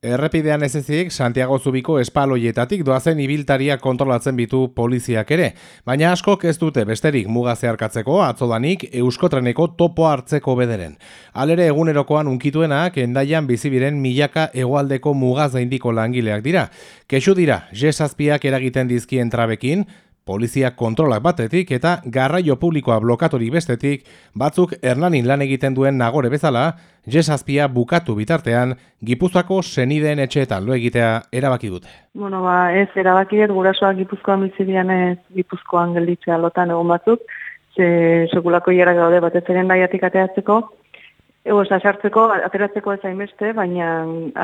Errepidean ez ezik, Santiago Zubiko espaloietatik doazen ibiltaria kontrolatzen bitu poliziak ere, baina askok ez dute besterik muga zeharkatzeko atzodanik euskotreneko topo hartzeko bederen. Alere egunerokoan unkituenak endaian bizibiren milaka egualdeko muga zaindiko langileak dira. Kexu dira, jesazpiak eragiten dizkien trabekin, polizia kontrolak batetik eta garraio publikoa blokatorik bestetik, batzuk Hernanin lan egiten duen nagore bezala, jesazpia bukatu bitartean, Gipuzkoako senideen etxeetan lo egitea erabaki dute. Bueno, ba, ez erabaki dut gurasoak Gipuzkoan bizidian ez Gipuzkoan gelditzea lotan egon batzuk, ze sekulako hierak gaude batez eren daiatik ateatzeko, Ego, sartzeko, ateratzeko ez hainbeste, baina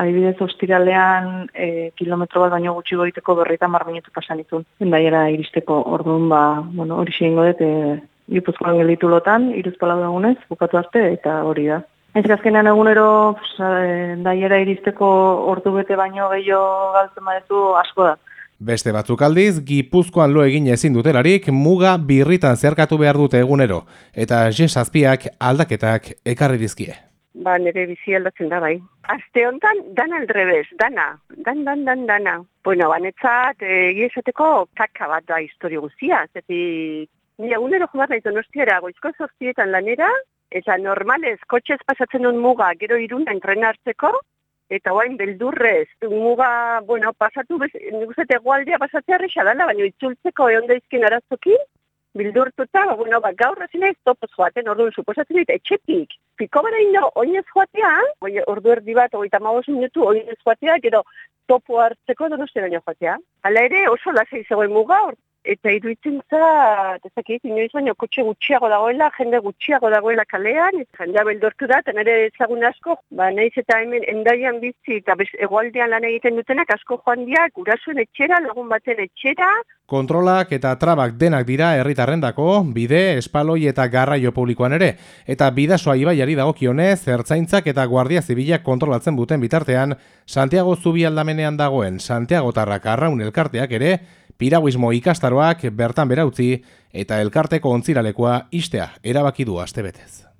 adibidez ostiralean e, kilometro bat baino gutxi goiteko berreita marminetu pasan itun. Endaiera iristeko orduan, ba, bueno, hori xe ingo dut, e, gipuzkoan gelitu lotan, iruzpala egunez, bukatu arte, eta hori da. Ez gazkenean egunero, endaiera iristeko ordu bete baino gehiago galtzen badetu asko da. Beste batzuk aldiz, Gipuzkoan lo egin ezin dutelarik muga birritan zerkatu behar dute egunero, eta jesazpiak aldaketak ekarri dizkie. Ba, nire bizi aldatzen da bai. Aste honetan, dan aldrebez, dana, dan, dan, dan, dana. Bueno, banetzat, egia esateko, kaka bat da historio guzia, zeti, nire egunero jumar nahi donostiara, goizko sortietan lanera, eta normalez, kotxez pasatzen duen muga, gero iruna entrenartzeko, eta guain beldurrez, muga, bueno, pasatu, nik uste egualdea pasatzea dala, baina itzultzeko egon daizkin arazokin, bildurtuta, ba, bueno, ba, gaur ezin ez topoz joaten, orduan, suposatzen dit, etxetik, piko bara ino, oinez joatea, ordu erdi bat, oita magos minutu, oinez joatea, gero topo hartzeko donostia joatea. Hala ere, oso lasai zegoen muga, eta iruditzen za, ezakit, inoiz baino kotxe gutxiago dagoela, jende gutxiago dagoela kalean, jendea beldortu da, tenere ezagun asko, ba, nahiz eta hemen endaian bizi eta bez, egualdean lan egiten dutenak asko joan diak, gurasoen etxera, lagun baten etxera. Kontrolak eta trabak denak dira herritarrendako bide, espaloi eta garraio publikoan ere, eta bidasoa ibaiari dagokionez, ertzaintzak eta guardia zibilak kontrolatzen buten bitartean, Santiago Zubi aldamenean dagoen Santiago Tarrak arraun elkarteak ere, piraguismo ikastaroak bertan berautzi eta elkarteko ontziralekoa istea erabaki du astebetez.